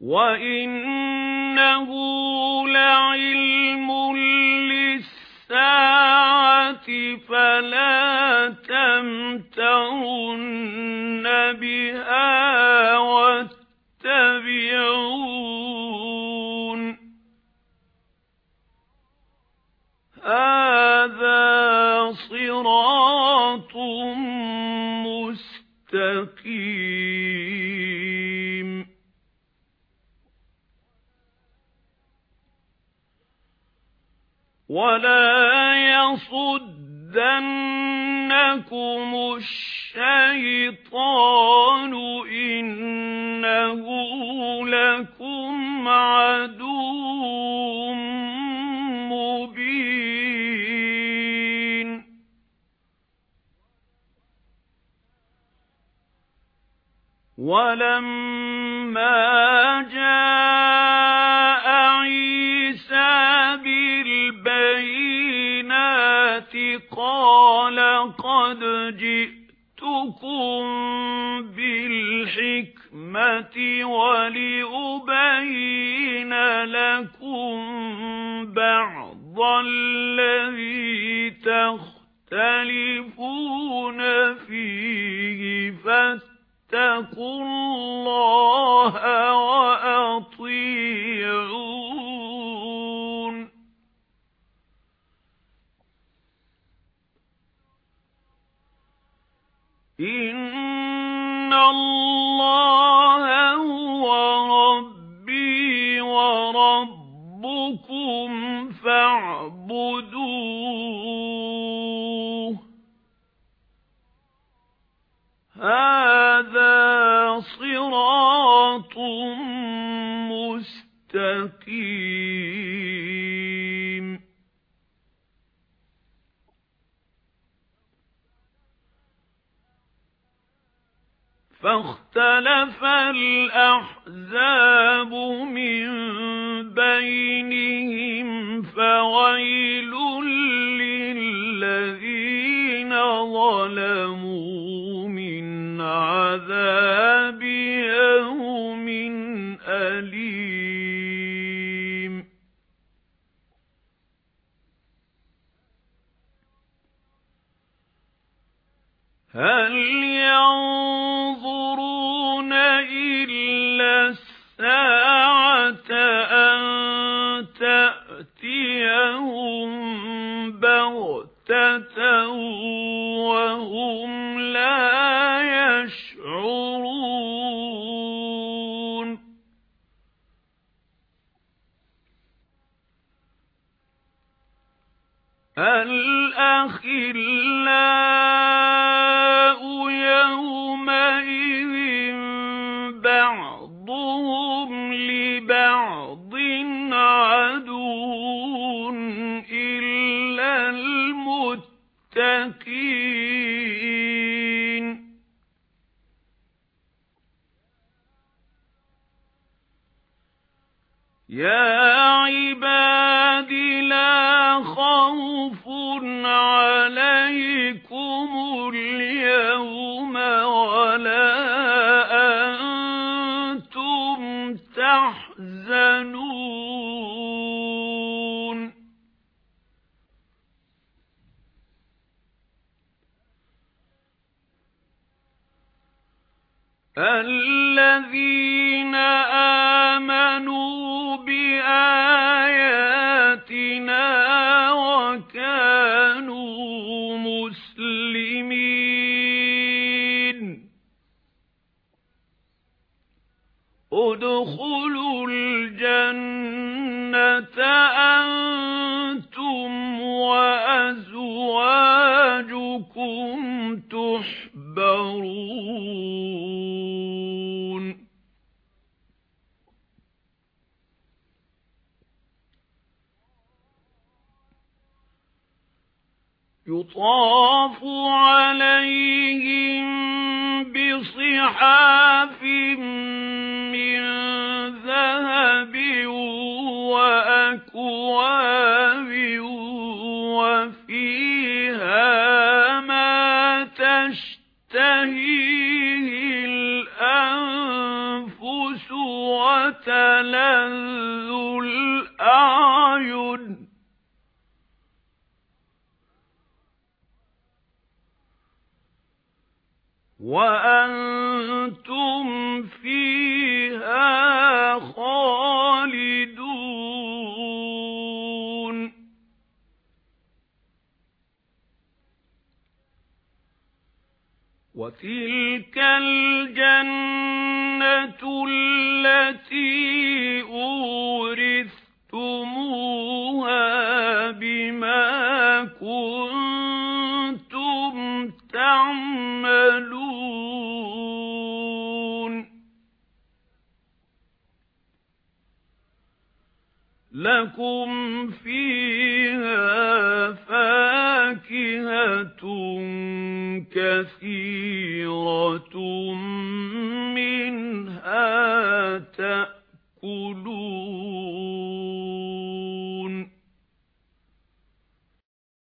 وَإِنَّهُ لَعِلْمٌ لِلسَّاعَةِ فَلَا تَمْتَرُنَّ بِهَا وَاتَّبِعُونِ وَلَا يَصُدَّنَّكُمُ الشَّيْطَانُ إِنَّهُ لَكُمْ عَدُوٌّ مُبِينٌ وَلَمَّا جَاءَ قَالَ قَدْ جِئْتُكُمْ بِالْحِكْمَةِ وَلِأُبَيِّنَ لَكُمْ بَعْضَ الَّذِي تَخْتَلِفُونَ فِيهِ فَاتَّقُوا اللَّهَ إِنَّ اللَّهَ هُوَ رَبِّي وَرَبُّكُمْ فَاعْبُدُوهُ فَاخْتَلَفَ الْأَحْزَابُ مِنْ بَيْنِهِمْ فَوَيْلٌ لِلَّذِينَ ظَلَمُوا مِنْ عَذَابِ يَوْمٍ أَلِيمٍ. هَلْ يَنظُرُونَ تَأْتِيَهُم بَغْتَةً وَهُمْ لَا يَشْعُرُونَ. الْأَخِلَّاءُ يَوْمَئِذٍ بَعْضُهُمْ عَدُوٌّ إِلَّا الْمُتَّقِينَ. يَا عِبَادِ لَا خَوْفٌ عَلَيْكُمُ الَّذِينَ آمَنُوا بِآيَاتِنَا وَكَانُوا مُسْلِمِينَ. ادْخُلُوا الْجَنَّةَ أَنْتُمْ وَأَزْوَاجُكُمْ يُطَافُ عَلَيْهِمْ بِصِحَافٍ مِّن ذَهَبٍ وَأَكْوَابٍ وَفِيهَا مَا تَشْتَهِيهِ الْأَنفُسُ تَلَذُّ وَأَنْتُمْ فِيهَا خَالِدُونَ. وَتِلْكَ الْجَنَّةُ الَّتِي أُورِثْتُمُوهَا لَكُمْ فِيهَا فَاكِهَةٌ كَثِيرَةٌ